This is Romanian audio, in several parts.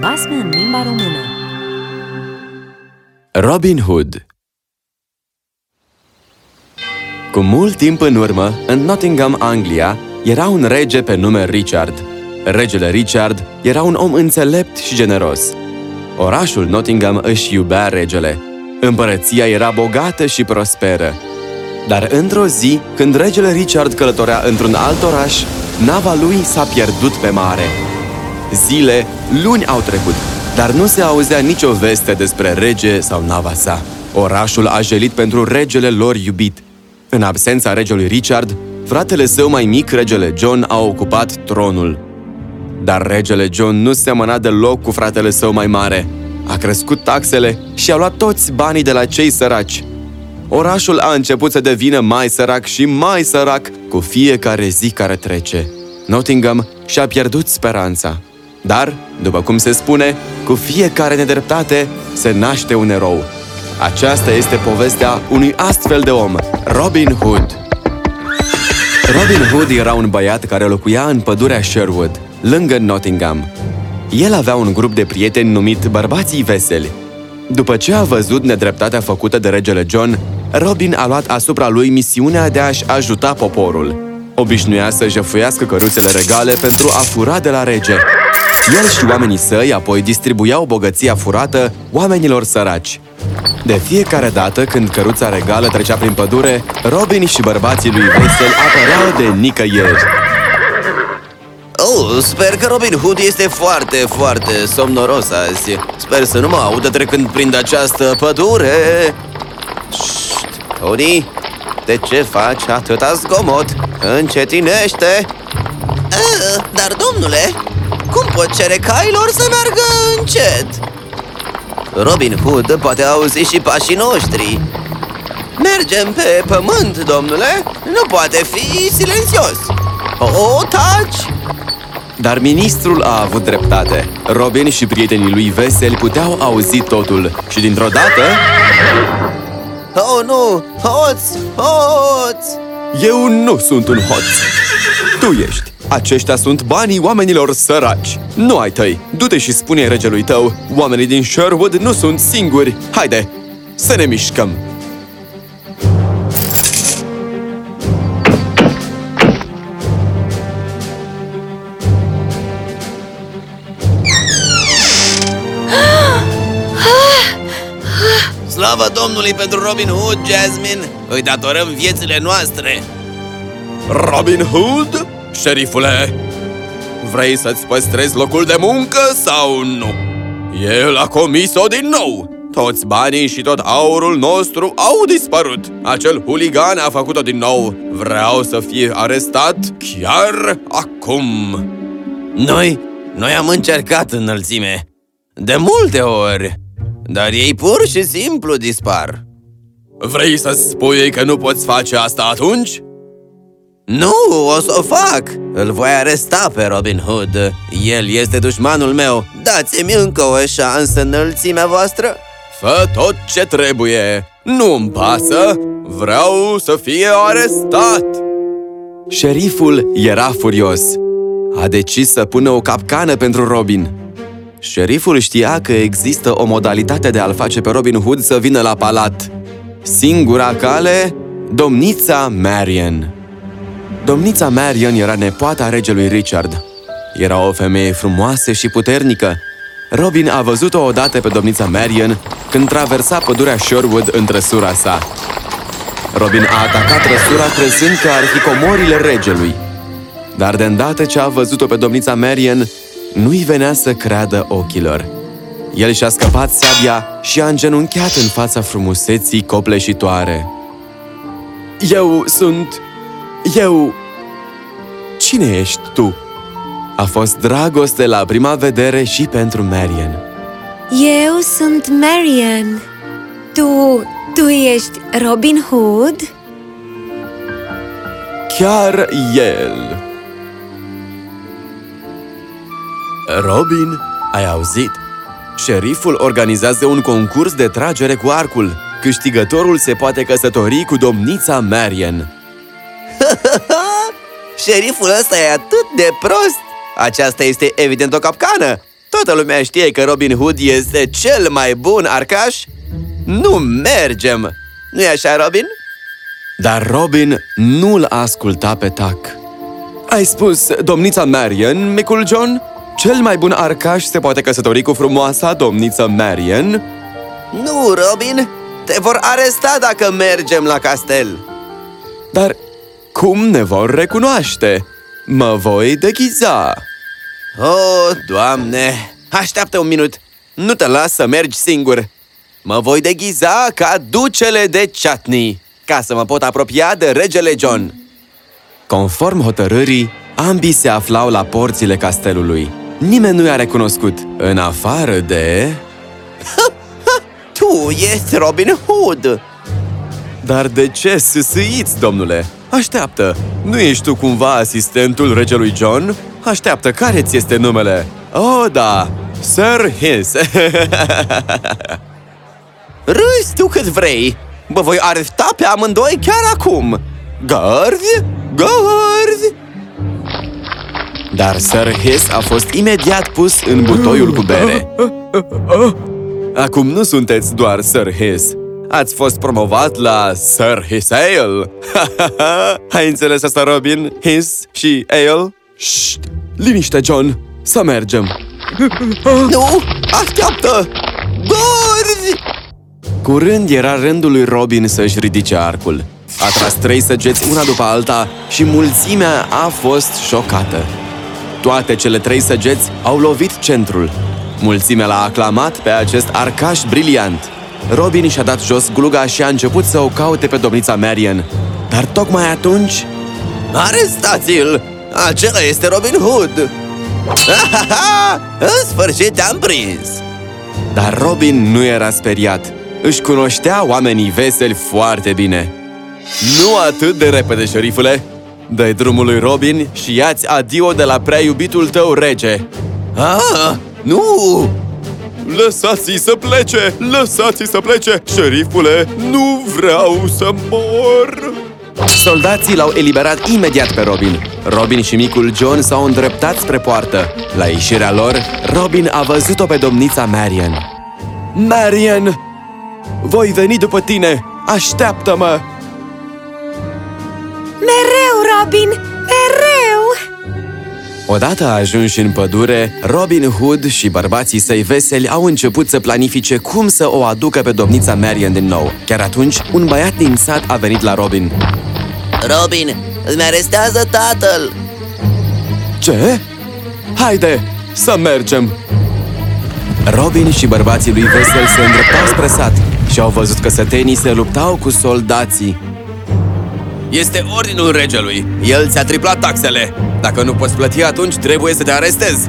Basme în limba română Robin Hood Cu mult timp în urmă, în Nottingham, Anglia, era un rege pe nume Richard. Regele Richard era un om înțelept și generos. Orașul Nottingham își iubea regele. Împărăția era bogată și prosperă. Dar într-o zi, când regele Richard călătorea într-un alt oraș, nava lui s-a pierdut pe mare. Zile, luni au trecut, dar nu se auzea nicio veste despre rege sau nava sa. Orașul a jelit pentru regele lor iubit. În absența regelui Richard, fratele său mai mic, regele John, a ocupat tronul. Dar regele John nu semăna deloc cu fratele său mai mare. A crescut taxele și a luat toți banii de la cei săraci. Orașul a început să devină mai sărac și mai sărac cu fiecare zi care trece. Nottingham și-a pierdut speranța. Dar, după cum se spune, cu fiecare nedreptate se naște un erou. Aceasta este povestea unui astfel de om, Robin Hood. Robin Hood era un băiat care locuia în pădurea Sherwood, lângă Nottingham. El avea un grup de prieteni numit Bărbații Veseli. După ce a văzut nedreptatea făcută de regele John, Robin a luat asupra lui misiunea de a-și ajuta poporul. Obișnuia să jefuiască căruțele regale pentru a fura de la rege. El și oamenii săi apoi distribuiau bogăția furată oamenilor săraci. De fiecare dată când căruța regală trecea prin pădure, Robin și bărbații lui Vesel apăreau de nicăieri. Oh, sper că Robin Hood este foarte, foarte somnoros azi. Sper să nu mă audă trecând prin această pădure. Șt, Tony, de ce faci atâta zgomot? Încetinește! A, dar, domnule, cum pot cere cailor să meargă încet? Robin Hood poate auzi și pașii noștri. Mergem pe pământ, domnule, nu poate fi silențios O, taci! Dar ministrul a avut dreptate. Robin și prietenii lui veseli puteau auzi totul și dintr-o dată... Oh, nu! Hoț! Hoț! Eu nu sunt un hoț! Tu ești! Aceștia sunt banii oamenilor săraci! Nu ai tăi! Du-te și spune regelui tău! Oamenii din Sherwood nu sunt singuri! Haide! Să ne mișcăm! Slavă Domnului pentru Robin Hood, Jasmine! Îi datorăm viețile noastre! Robin Hood? Șerifule, vrei să-ți păstrezi locul de muncă sau nu? El a comis-o din nou! Toți banii și tot aurul nostru au dispărut! Acel huligan a făcut-o din nou! Vreau să fie arestat chiar acum! Noi, noi am încercat înălțime De multe ori Dar ei pur și simplu dispar Vrei să spui că nu poți face asta atunci? Nu, o să o fac! Îl voi aresta pe Robin Hood. El este dușmanul meu. Dați-mi încă o șansă înălțimea voastră. Fă tot ce trebuie. Nu-mi pasă. Vreau să fie arestat. Șeriful era furios. A decis să pună o capcană pentru Robin. Șeriful știa că există o modalitate de a-l face pe Robin Hood să vină la palat. Singura cale, domnița Marian Domnița Marian era nepoata regelui Richard. Era o femeie frumoasă și puternică. Robin a văzut-o odată pe domnița Marian când traversa pădurea Sherwood în trăsura sa. Robin a atacat trăsura crezând că ar fi comorile regelui. Dar de îndată ce a văzut-o pe domnița Marian, nu-i venea să creadă ochilor. El și-a scăpat sabia și a îngenunchiat în fața frumuseții copleșitoare. Eu sunt eu... Cine ești tu? A fost dragoste la prima vedere și pentru Marian. Eu sunt Marian. Tu... tu ești Robin Hood? Chiar el! Robin, ai auzit? Șeriful organizează un concurs de tragere cu arcul. Câștigătorul se poate căsători cu domnița Marian. Șeriful ăsta e atât de prost! Aceasta este evident o capcană! Toată lumea știe că Robin Hood este cel mai bun arcaș? Nu mergem! nu e așa, Robin? Dar Robin nu-l asculta pe tac. Ai spus, domnița Marian, micul John? Cel mai bun arcaș se poate căsători cu frumoasa domniță Marian? Nu, Robin! Te vor aresta dacă mergem la castel! Dar cum ne vor recunoaște? Mă voi deghiza! Oh, doamne! Așteaptă un minut! Nu te las să mergi singur! Mă voi deghiza ca ducele de Chatney, ca să mă pot apropia de regele John. Conform hotărârii, ambii se aflau la porțile castelului. Nimeni nu i-a recunoscut, în afară de... Tu ești Robin Hood! Dar de ce sâsâiți, domnule? Așteaptă! Nu ești tu cumva asistentul regelui John? Așteaptă, care ți este numele? Oh, da! Sir His! Râzi tu cât vrei! Vă voi arăta pe amândoi chiar acum! Gărzi! Gărzi! Dar Sir His a fost imediat pus în butoiul cu bere. Acum nu sunteți doar Sir His. Ați fost promovat la Sir His Ale. Ai înțeles asta, Robin? His și Ale? Șt! Liniște, John! Să mergem! Nu! Așteaptă! Gărzi! Curând era rândul lui Robin să-și ridice arcul. A tras trei săgeți una după alta și mulțimea a fost șocată. Toate cele trei săgeți au lovit centrul. Mulțimea l-a aclamat pe acest arcaș briliant. Robin și-a dat jos gluga și a început să o caute pe domnița Marian. Dar tocmai atunci... Arestați-l! Acela este Robin Hood! În sfârșit te-am prins! Dar Robin nu era speriat. Își cunoștea oamenii veseli foarte bine. Nu atât de repede, șerifule! dă drumul lui Robin și ia-ți adio de la prea iubitul tău rege. Ah, nu! Lăsați-i să plece! Lăsați-i să plece! Șerifule, nu vreau să mor! Soldații l-au eliberat imediat pe Robin. Robin și micul John s-au îndreptat spre poartă. La ieșirea lor, Robin a văzut-o pe domnița Marian. Marian! Voi veni după tine! Așteaptă-mă! Mereu, Robin! Mereu! Odată ajunși în pădure, Robin Hood și bărbații săi veseli au început să planifice cum să o aducă pe domnița Marian din nou. Chiar atunci, un băiat din sat a venit la Robin. Robin, îmi arestează tatăl! Ce? Haide, să mergem! Robin și bărbații lui Vesel se îndreptau spre sat și au văzut că sătenii se luptau cu soldații. Este ordinul regelui. El ți-a triplat taxele. Dacă nu poți plăti, atunci trebuie să te arestezi.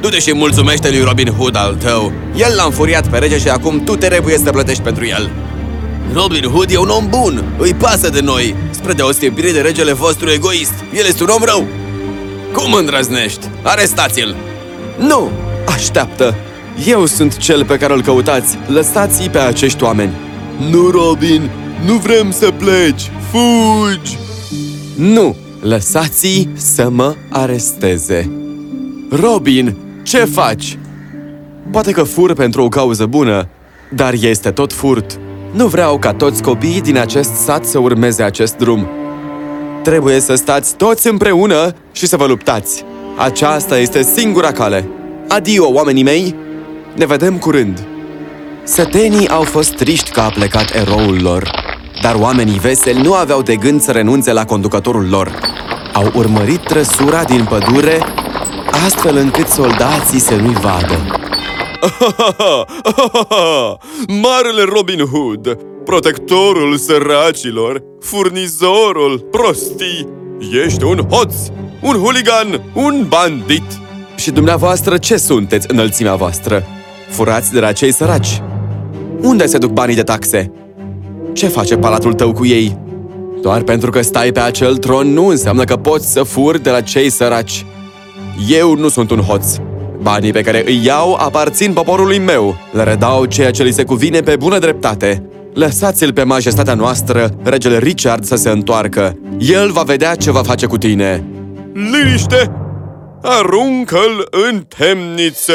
Du-te și mulțumește lui Robin Hood al tău. El l-a înfuriat pe rege și acum tu trebuie să plătești pentru el. Robin Hood e un om bun. Îi pasă de noi. Spre deosebire de regele vostru egoist. El este un om rău. Cum îndrăznești? Arestați-l! Nu! Așteaptă! Eu sunt cel pe care îl căutați. Lăsați-i pe acești oameni. Nu, Robin! Nu vrem să pleci! Fugi! Nu! Lăsați-i să mă aresteze. Robin, ce faci? Poate că fur pentru o cauză bună, dar este tot furt. Nu vreau ca toți copiii din acest sat să urmeze acest drum. Trebuie să stați toți împreună și să vă luptați. Aceasta este singura cale. Adio, oamenii mei! Ne vedem curând! Sătenii au fost triști că a plecat eroul lor, dar oamenii veseli nu aveau de gând să renunțe la conducătorul lor. Au urmărit trăsura din pădure, astfel încât soldații să nu-i vadă. Marele Robin Hood, protectorul săracilor, furnizorul prostii, ești un hoț, un huligan, un bandit. Și dumneavoastră ce sunteți înălțimea voastră? Furați de la cei săraci. Unde se duc banii de taxe? Ce face palatul tău cu ei? Doar pentru că stai pe acel tron nu înseamnă că poți să furi de la cei săraci. Eu nu sunt un hoț. Banii pe care îi iau aparțin poporului meu. Le redau ceea ce li se cuvine pe bună dreptate. Lăsați-l pe majestatea noastră, regele Richard, să se întoarcă. El va vedea ce va face cu tine. Liniște! Aruncă-l în temniță!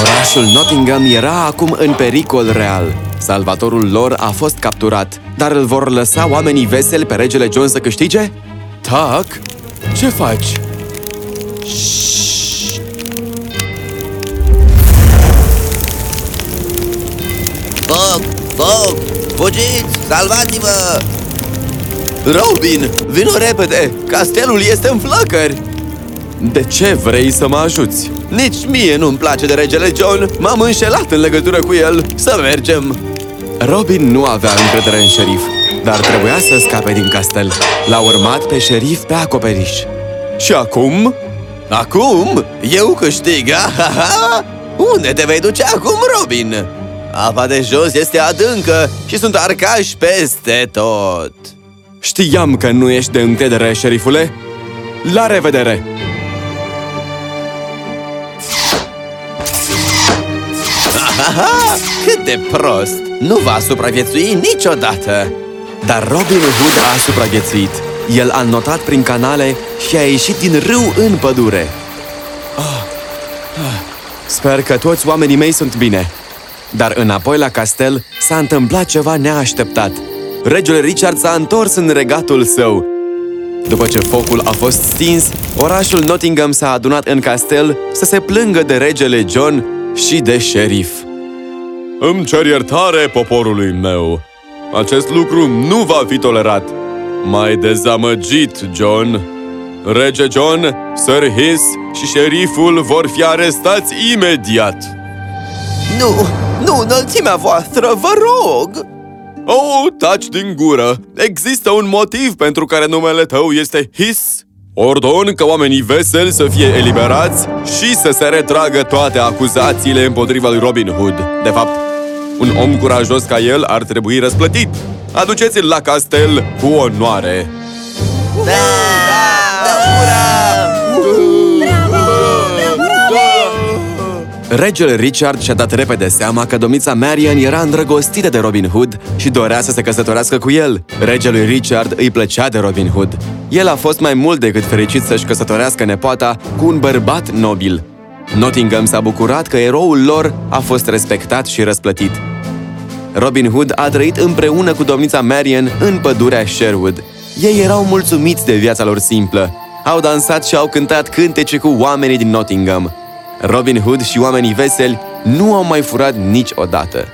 Orașul Nottingham era acum în pericol real. Salvatorul lor a fost capturat, dar îl vor lăsa oamenii veseli pe regele John să câștige? Tac! Ce faci? Foc! Foc! Fugiți! Salvați-vă! Robin, vino repede! Castelul este în flăcări! De ce vrei să mă ajuți? Nici mie nu-mi place de regele John M-am înșelat în legătură cu el Să mergem! Robin nu avea încredere în șerif, dar trebuia să scape din castel. L-a urmat pe șerif pe acoperiș. Și acum? Acum? Eu câștig! Ahaha! Unde te vei duce acum, Robin? Apa de jos este adâncă și sunt arcași peste tot Știam că nu ești de încredere, șerifule. La revedere! Ahaha! Cât de prost! Nu va supraviețui niciodată! Dar Robin Hood a supraviețuit. El a notat prin canale și a ieșit din râu în pădure. Ah, ah. Sper că toți oamenii mei sunt bine. Dar înapoi la castel s-a întâmplat ceva neașteptat. Regele Richard s-a întors în regatul său. După ce focul a fost stins, orașul Nottingham s-a adunat în castel să se plângă de regele John și de șerif. Îmi cer iertare poporului meu. Acest lucru nu va fi tolerat. Mai dezamăgit, John. Rege John, Sir Hiss și șeriful vor fi arestați imediat. Nu, nu înălțimea voastră, vă rog! Oh, taci din gură! Există un motiv pentru care numele tău este Hiss. Ordon că oamenii veseli să fie eliberați și să se retragă toate acuzațiile împotriva lui Robin Hood. De fapt, un om curajos ca el ar trebui răsplătit. Aduceți-l la castel cu onoare. Da! Regele Richard și-a dat repede seama că domnița Marian era îndrăgostită de Robin Hood și dorea să se căsătorească cu el. Regelui Richard îi plăcea de Robin Hood. El a fost mai mult decât fericit să-și căsătorească nepoata cu un bărbat nobil. Nottingham s-a bucurat că eroul lor a fost respectat și răsplătit. Robin Hood a trăit împreună cu domnița Marian în pădurea Sherwood. Ei erau mulțumiți de viața lor simplă. Au dansat și au cântat cântece cu oamenii din Nottingham. Robin Hood și oamenii veseli nu au mai furat niciodată.